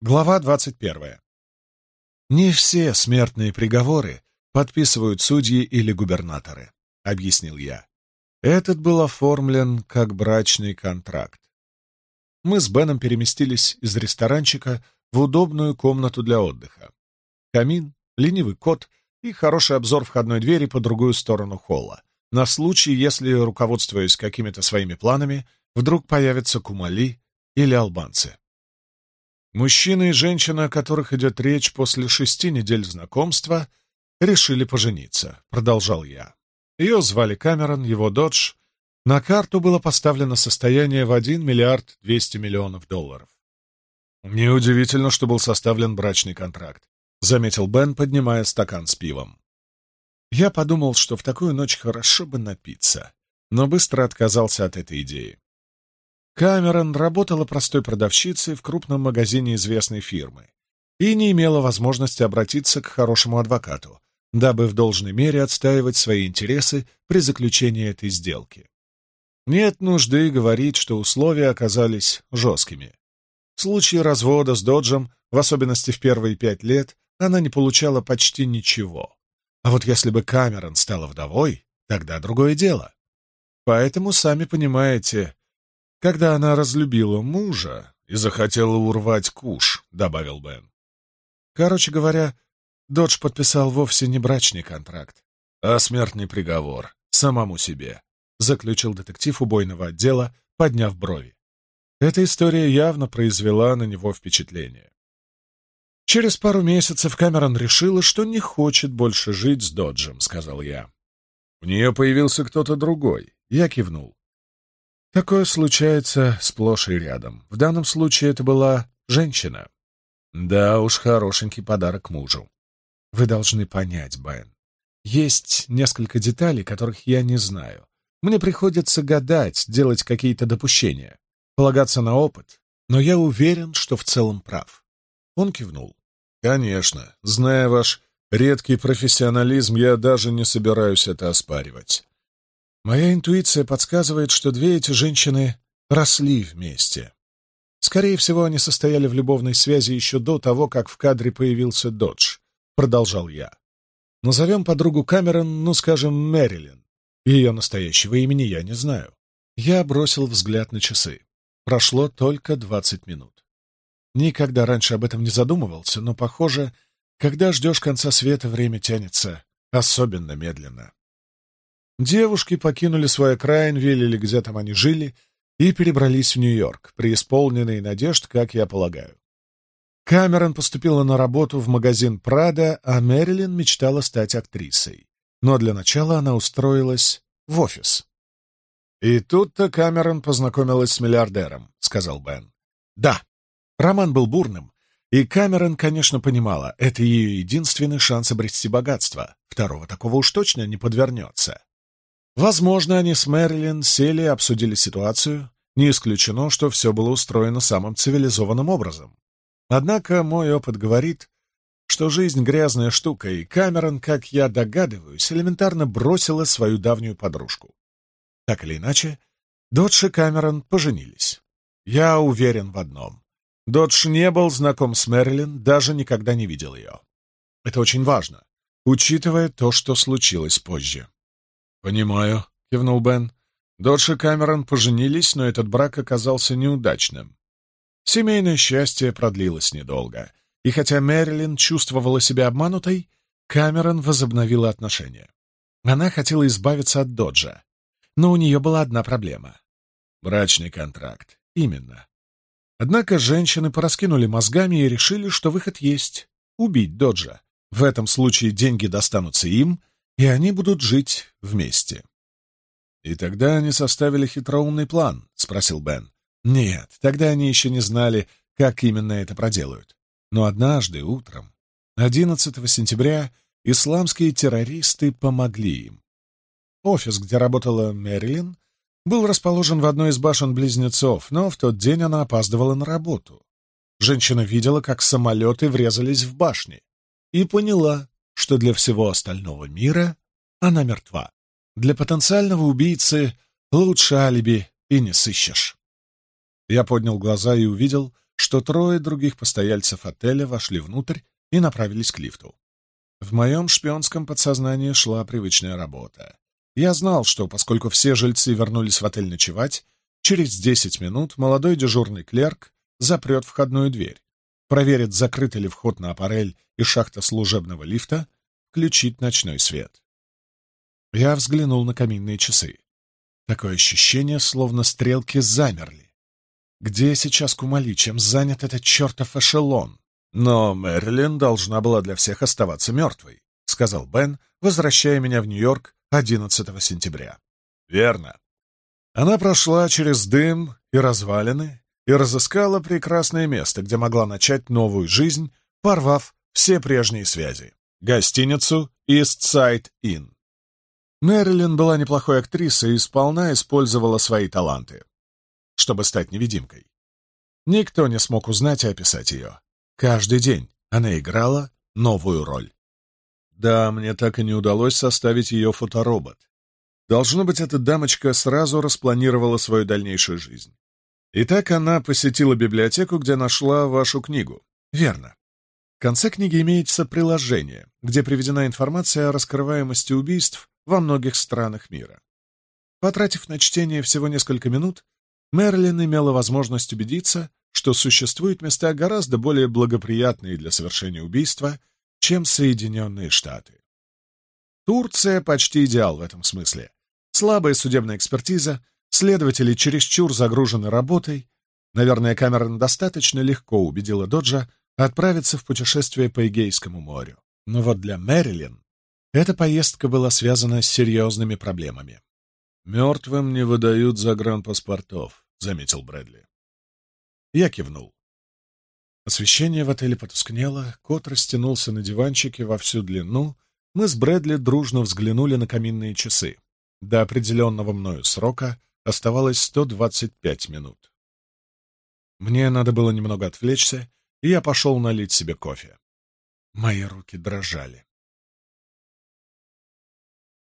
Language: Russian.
Глава 21. «Не все смертные приговоры подписывают судьи или губернаторы», — объяснил я. Этот был оформлен как брачный контракт. Мы с Беном переместились из ресторанчика в удобную комнату для отдыха. Камин, ленивый кот и хороший обзор входной двери по другую сторону холла, на случай, если, руководствуясь какими-то своими планами, вдруг появятся кумали или албанцы. Мужчина и женщина, о которых идет речь после шести недель знакомства, решили пожениться, продолжал я. Ее звали Камерон, его додж. На карту было поставлено состояние в 1 миллиард 200 миллионов долларов. «Неудивительно, что был составлен брачный контракт», — заметил Бен, поднимая стакан с пивом. Я подумал, что в такую ночь хорошо бы напиться, но быстро отказался от этой идеи. Камерон работала простой продавщицей в крупном магазине известной фирмы и не имела возможности обратиться к хорошему адвокату, дабы в должной мере отстаивать свои интересы при заключении этой сделки. Нет нужды говорить, что условия оказались жесткими. В случае развода с Доджем, в особенности в первые пять лет, она не получала почти ничего. А вот если бы Камерон стала вдовой, тогда другое дело. Поэтому, сами понимаете, «Когда она разлюбила мужа и захотела урвать куш», — добавил Бен. Короче говоря, Додж подписал вовсе не брачный контракт, а смертный приговор самому себе, — заключил детектив убойного отдела, подняв брови. Эта история явно произвела на него впечатление. «Через пару месяцев Камерон решила, что не хочет больше жить с Доджем», — сказал я. «У нее появился кто-то другой». Я кивнул. Такое случается сплошь и рядом. В данном случае это была женщина. Да уж, хорошенький подарок мужу. Вы должны понять, Бен. Есть несколько деталей, которых я не знаю. Мне приходится гадать, делать какие-то допущения, полагаться на опыт, но я уверен, что в целом прав. Он кивнул. Конечно, зная ваш редкий профессионализм, я даже не собираюсь это оспаривать. Моя интуиция подсказывает, что две эти женщины росли вместе. Скорее всего, они состояли в любовной связи еще до того, как в кадре появился Додж, продолжал я. Назовем подругу Камерон, ну, скажем, Мэрилин. Ее настоящего имени я не знаю. Я бросил взгляд на часы. Прошло только двадцать минут. Никогда раньше об этом не задумывался, но, похоже, когда ждешь конца света, время тянется особенно медленно. Девушки покинули свой окраин, велели где там они жили, и перебрались в Нью-Йорк, преисполненные надежд, как я полагаю. Камерон поступила на работу в магазин «Прада», а Мэрилин мечтала стать актрисой. Но для начала она устроилась в офис. «И тут-то Камерон познакомилась с миллиардером», — сказал Бен. «Да, роман был бурным, и Камерон, конечно, понимала, это ее единственный шанс обрести богатство. Второго такого уж точно не подвернется. Возможно, они с Мерлин сели и обсудили ситуацию. Не исключено, что все было устроено самым цивилизованным образом. Однако мой опыт говорит, что жизнь грязная штука, и Камерон, как я догадываюсь, элементарно бросила свою давнюю подружку. Так или иначе, Додж и Камерон поженились. Я уверен в одном. Додж не был знаком с Мерлин, даже никогда не видел ее. Это очень важно, учитывая то, что случилось позже. Понимаю, кивнул Бен. Додж и Камерон поженились, но этот брак оказался неудачным. Семейное счастье продлилось недолго, и хотя Мэрилин чувствовала себя обманутой, Камерон возобновила отношения. Она хотела избавиться от Доджа, но у нее была одна проблема. Брачный контракт. Именно. Однако женщины пораскинули мозгами и решили, что выход есть — убить Доджа. В этом случае деньги достанутся им, и они будут жить вместе. «И тогда они составили хитроумный план?» — спросил Бен. «Нет, тогда они еще не знали, как именно это проделают. Но однажды утром, 11 сентября, исламские террористы помогли им. Офис, где работала Мэрилин, был расположен в одной из башен близнецов, но в тот день она опаздывала на работу. Женщина видела, как самолеты врезались в башни, и поняла, что для всего остального мира она мертва. Для потенциального убийцы лучше алиби и не сыщешь. Я поднял глаза и увидел, что трое других постояльцев отеля вошли внутрь и направились к лифту. В моем шпионском подсознании шла привычная работа. Я знал, что, поскольку все жильцы вернулись в отель ночевать, через десять минут молодой дежурный клерк запрет входную дверь, проверит, закрыт ли вход на аппарель и шахта служебного лифта, включит ночной свет. Я взглянул на каминные часы. Такое ощущение, словно стрелки замерли. Где сейчас Кумали, чем занят этот чертов эшелон? Но Мерлин должна была для всех оставаться мертвой, сказал Бен, возвращая меня в Нью-Йорк 11 сентября. Верно. Она прошла через дым и развалины, и разыскала прекрасное место, где могла начать новую жизнь, порвав все прежние связи — гостиницу East Side Inn. Мэрилин была неплохой актрисой и сполна использовала свои таланты, чтобы стать невидимкой. Никто не смог узнать и описать ее. Каждый день она играла новую роль. Да, мне так и не удалось составить ее фоторобот. Должно быть, эта дамочка сразу распланировала свою дальнейшую жизнь. Итак, она посетила библиотеку, где нашла вашу книгу. Верно. В конце книги имеется приложение, где приведена информация о раскрываемости убийств во многих странах мира. Потратив на чтение всего несколько минут, Мерлин имела возможность убедиться, что существуют места гораздо более благоприятные для совершения убийства, чем Соединенные Штаты. Турция почти идеал в этом смысле. Слабая судебная экспертиза — Следователи чересчур загружены работой. Наверное, Камерон достаточно легко убедила Доджа отправиться в путешествие по Эгейскому морю. Но вот для Мэрилин эта поездка была связана с серьезными проблемами. «Мертвым не выдают загранпаспортов», — заметил Брэдли. Я кивнул. Освещение в отеле потускнело, кот растянулся на диванчике во всю длину. Мы с Брэдли дружно взглянули на каминные часы. До определенного мною срока Оставалось 125 минут. Мне надо было немного отвлечься, и я пошел налить себе кофе. Мои руки дрожали.